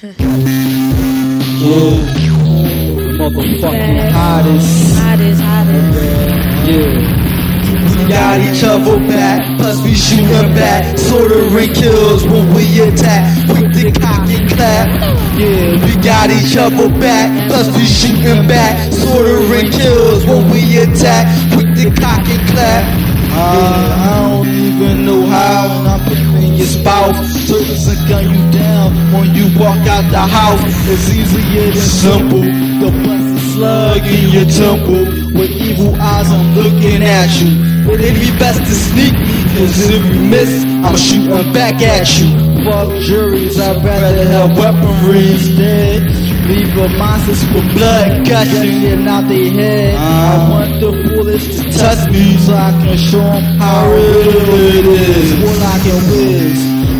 Motherfucking hottest. Hottest, hottest. Yeah. We got each other back, plus we shooting back. Soldering kills when we attack. Quick to cock and clap. Yeah. We got each other back, plus we shooting back. Soldering kills when we attack. Quick to cock and clap. Uh, I don't even know how, and I'm picking your spouse. Service and gun you down when you walk out the house. It's easier than simple. The a slug in your temple. With evil eyes, I'm looking at you. But it'd be best to sneak me, cause if you miss, I'm shooting back at you. Fuck juries, I'd rather have weaponry instead. Leave a monsters for blood gushing in out their head. I want the foolish to touch me so I can show 'em how real it is. What I can whiz.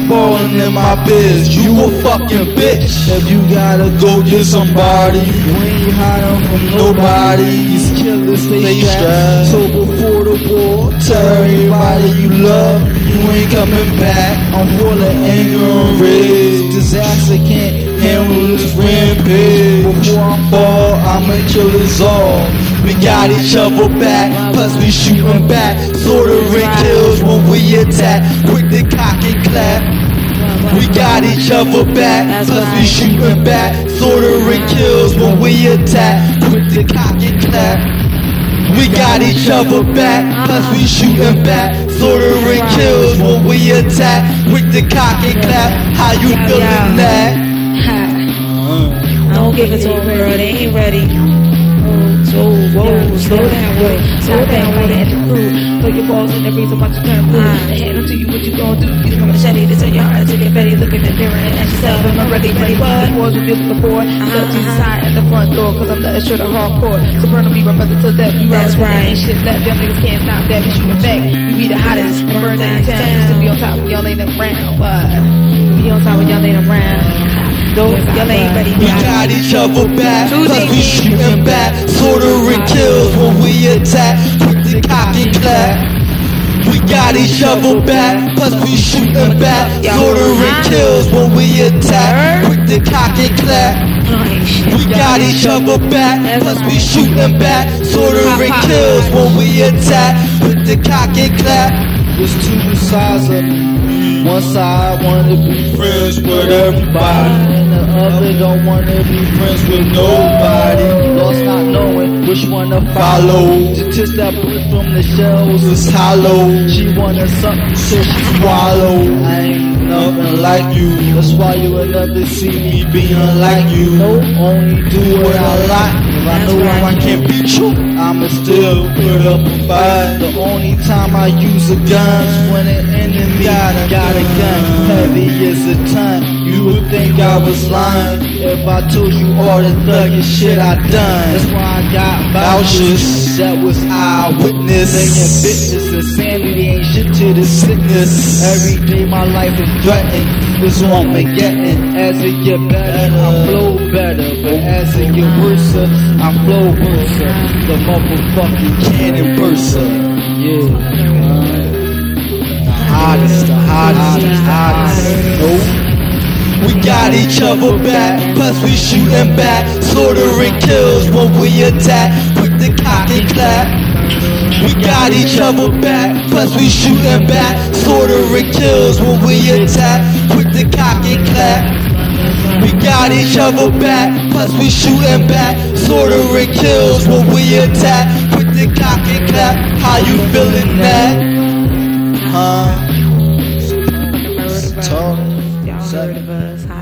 Falling in my biz, you a fucking bitch. If you gotta go get somebody, you ain't hiding from nobody. These killers stay strapped. So before the war, tell everybody you love, you ain't coming back. I'm full of anger and rage. Disaster can't handle this rampage. Before I fall, I'ma kill us all. We got each other back, plus we shooting back. Soldering kills when we attack. Quick to cock and clap. We got each other back, plus we shooting back. Soldering kills when we attack. Quick to cock and clap. We got each other back, plus we shooting back. Soldering kills when we attack. Quick to cock and clap. How you feeling that? I don't give it to them, girl. They ain't ready. Slow down, whoa. Slow down, whoa, at the crew. Throw your balls in the reason why you turn blue. They hand them to you, what you gon' do? Use my machete to tell your heart to get ready. Look in the mirror and ask yourself, am I ready, ready? What was you looking for? Step to the side and the front door, cause I'm nothing short of hardcore. So burn me, my brother, till death. You That's right. Ain't shit left, them niggas can't stop that. We shooting back. We be the hottest. Burn down town. To be on top when y'all ain't around, but be on top when y'all ain't around. Those, y'all ain't ready. We got each other back, plus we shooting back. Soldering kills when we attack. Quick to cock and clap. We got each other back, plus we shooting back. Soldering kills when we attack. Quick to cock and clap. We got each other back, plus we shooting back. Soldering kills when we attack. Quick the cock and clap. There's two sides of me. One side wanna be friends with everybody, and the other don't wanna be friends with nobody. Lost not knowing which one to follow. To kiss that brick from the shells is hollow. She wanted something so she swallow. I ain't nothing like you. That's why you will never see me being like you. No, only do what I like. I know if I can't beat you, I'ma still put up a fight. The only time I use a gun is when an enemy got a, got a gun heavy as a ton. You would think I was lying if I told you all the thuggish shit I done. That's why I got vouchers. That was eyewitness. Saying bitches insanity ain't shit to the sickness. Every day my life is threatened. This one me getting. As it get better, I flow better. But as it get worse, I flow worse. The motherfucking cannon burster. Yeah. The hottest, the hottest, the hottest. We got each other back, plus we shooting back. Soldering kills when we attack. Quick the cock and clap. We got each other back, plus we shooting back. Soldering kills when we attack. Quick to cock and clap. We got each other back, plus we shooting back. Soldering kills when we attack. Quick the cock and clap. How you feeling that? Huh? Y'all heard of us,